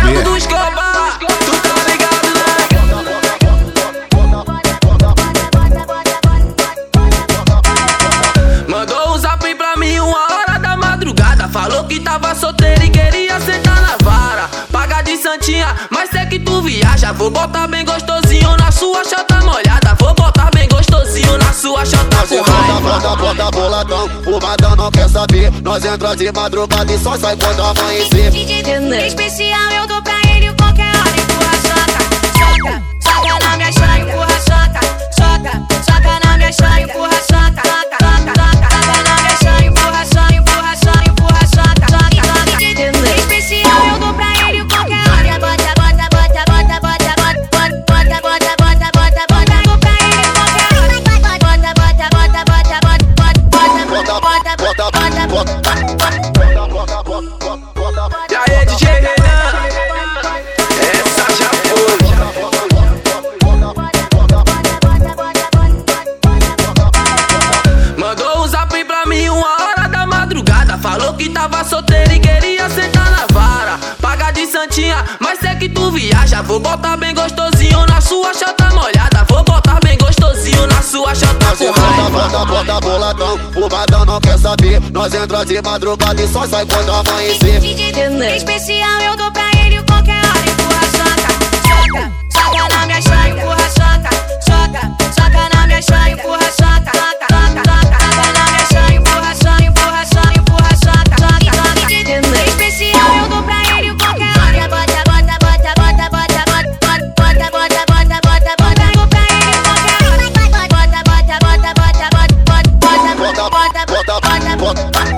né? Mandou um zap pra mim uma hora da madrugada. Falou que tava solteiro e queria sentar na vara. Paga de santinha, mas sei que tu viaja. Vou botar bem gostosinho na sua chota molhada. Boladão. O badão não quer saber. Nós entra de madrugada e só sai quando amanhecer DJ especial, eu dou pra ele E aí, DJ Renan? Essa já foi. Mandou um zap pra mim uma hora da madrugada. Falou que tava solteiro e queria sentar na vara. Paga de santinha, mas sei que tu viaja. Vou botar bem gostosinho na sua chota molhada. Vou boladão O badão não quer saber. Nós entra de madrugada e só sai quando amanhecer DJ especial, eu Bogotá.